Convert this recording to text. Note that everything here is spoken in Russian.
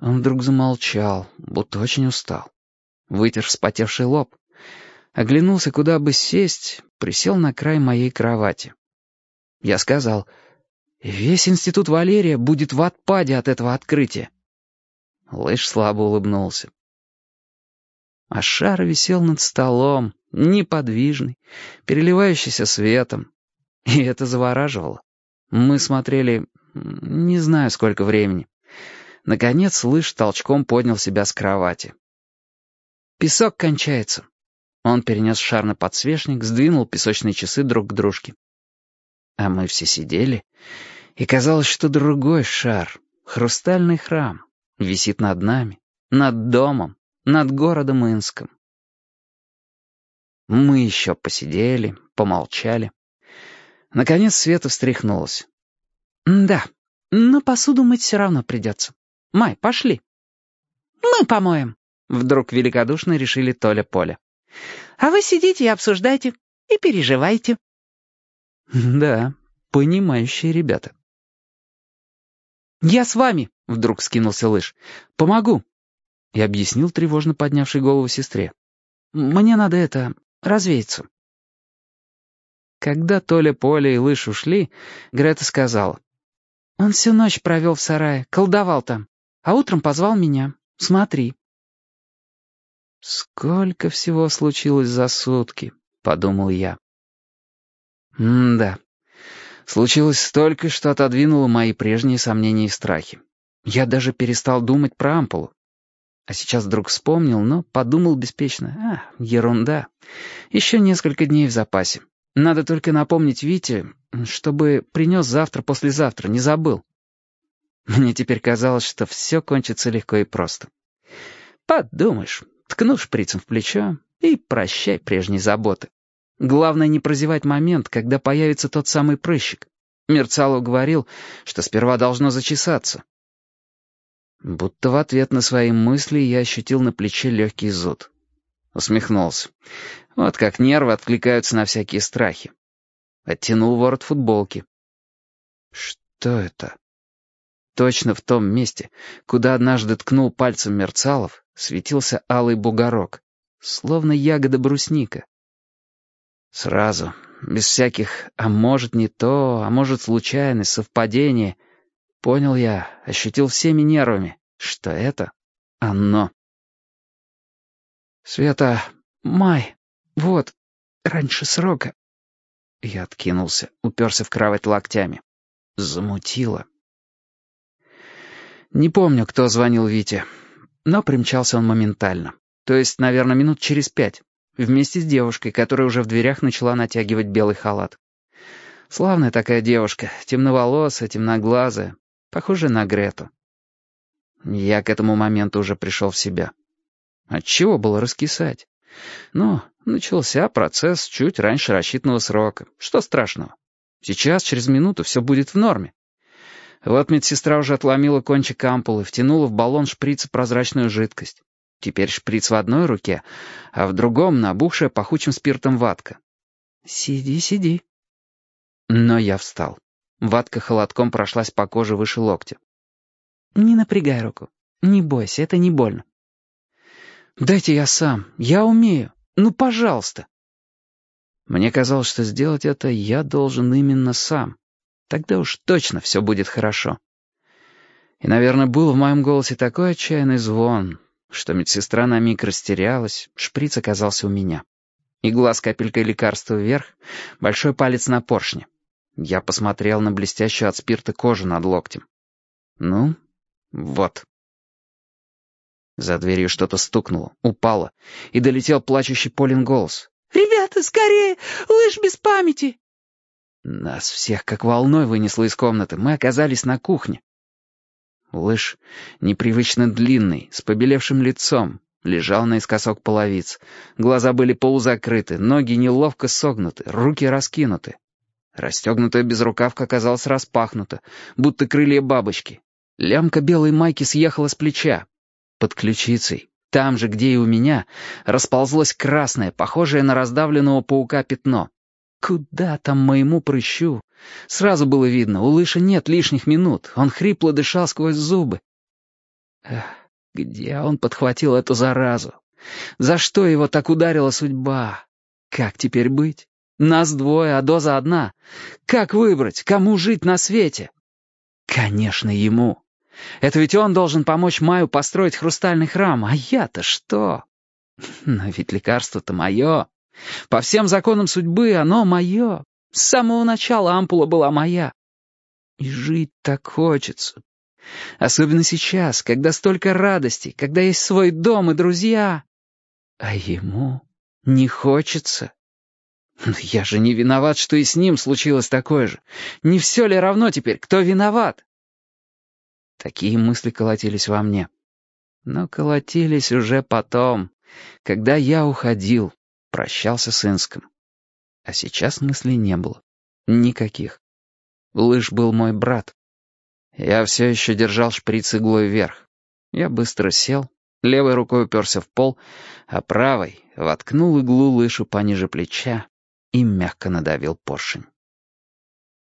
Он вдруг замолчал, будто очень устал. Вытер вспотевший лоб. Оглянулся, куда бы сесть, присел на край моей кровати. Я сказал, «Весь институт Валерия будет в отпаде от этого открытия». Лыж слабо улыбнулся. А шар висел над столом, неподвижный, переливающийся светом. И это завораживало. Мы смотрели не знаю сколько времени. Наконец лыж толчком поднял себя с кровати. «Песок кончается». Он перенес шар на подсвечник, сдвинул песочные часы друг к дружке. А мы все сидели, и казалось, что другой шар, хрустальный храм, висит над нами, над домом, над городом Инском. Мы еще посидели, помолчали. Наконец Света встряхнулась. «Да, но посуду мыть все равно придется. Май, пошли». «Мы помоем», — вдруг великодушно решили Толя Поля. «А вы сидите и обсуждайте, и переживайте». «Да, понимающие ребята». «Я с вами», — вдруг скинулся Лыж. «Помогу». И объяснил тревожно поднявшей голову сестре. «Мне надо это... развеяться». Когда Толя, Поля и Лыж ушли, Грета сказала. «Он всю ночь провел в сарае, колдовал там, а утром позвал меня. Смотри». «Сколько всего случилось за сутки», — подумал я. «М-да. Случилось столько, что отодвинуло мои прежние сомнения и страхи. Я даже перестал думать про ампулу. А сейчас вдруг вспомнил, но подумал беспечно. А, ерунда. Еще несколько дней в запасе. Надо только напомнить Вите, чтобы принес завтра-послезавтра, не забыл. Мне теперь казалось, что все кончится легко и просто. Подумаешь, ткну шприцем в плечо и прощай прежние заботы. Главное не прозевать момент, когда появится тот самый прыщик. Мерцалов говорил, что сперва должно зачесаться. Будто в ответ на свои мысли я ощутил на плече легкий зуд. Усмехнулся. Вот как нервы откликаются на всякие страхи. Оттянул ворот футболки. Что это? Точно в том месте, куда однажды ткнул пальцем Мерцалов, светился алый бугорок, словно ягода брусника. Сразу, без всяких «а может не то», «а может случайность», «совпадение», понял я, ощутил всеми нервами, что это оно. «Света, Май, вот, раньше срока». Я откинулся, уперся в кровать локтями. Замутило. Не помню, кто звонил Вите, но примчался он моментально. То есть, наверное, минут через пять. Вместе с девушкой, которая уже в дверях начала натягивать белый халат. Славная такая девушка, темноволосая, темноглазая, похожая на Грету. Я к этому моменту уже пришел в себя. Отчего было раскисать? Ну, начался процесс чуть раньше рассчитанного срока. Что страшного? Сейчас, через минуту, все будет в норме. Вот медсестра уже отломила кончик ампулы, втянула в баллон шприца прозрачную жидкость. Теперь шприц в одной руке, а в другом набухшая пахучим спиртом ватка. «Сиди, сиди». Но я встал. Ватка холодком прошлась по коже выше локтя. «Не напрягай руку. Не бойся, это не больно». «Дайте я сам. Я умею. Ну, пожалуйста». Мне казалось, что сделать это я должен именно сам. Тогда уж точно все будет хорошо. И, наверное, был в моем голосе такой отчаянный звон, что медсестра на миг растерялась, шприц оказался у меня. Игла с капелькой лекарства вверх, большой палец на поршне. Я посмотрел на блестящую от спирта кожу над локтем. Ну, вот. За дверью что-то стукнуло, упало, и долетел плачущий Полин голос. «Ребята, скорее! Лыж без памяти!» Нас всех как волной вынесло из комнаты. Мы оказались на кухне. Лыж, непривычно длинный, с побелевшим лицом, лежал наискосок половиц. Глаза были полузакрыты, ноги неловко согнуты, руки раскинуты. Расстегнутая безрукавка оказалась распахнута, будто крылья бабочки. Лямка белой майки съехала с плеча. Под ключицей, там же, где и у меня, расползлось красное, похожее на раздавленного паука пятно. Куда там моему прыщу? Сразу было видно, у Лыша нет лишних минут, он хрипло дышал сквозь зубы. Эх, где он подхватил эту заразу? За что его так ударила судьба? Как теперь быть? Нас двое, а доза одна. Как выбрать, кому жить на свете? Конечно, ему. Это ведь он должен помочь Маю построить хрустальный храм, а я-то что? Но ведь лекарство-то мое. По всем законам судьбы оно мое. С самого начала ампула была моя. И жить так хочется. Особенно сейчас, когда столько радостей, когда есть свой дом и друзья. А ему не хочется. Но я же не виноват, что и с ним случилось такое же. Не все ли равно теперь, кто виноват? Такие мысли колотились во мне. Но колотились уже потом, когда я уходил, прощался с Инском. А сейчас мыслей не было. Никаких. Лыж был мой брат. Я все еще держал шприц иглой вверх. Я быстро сел, левой рукой уперся в пол, а правой воткнул иглу лыжу пониже плеча и мягко надавил поршень.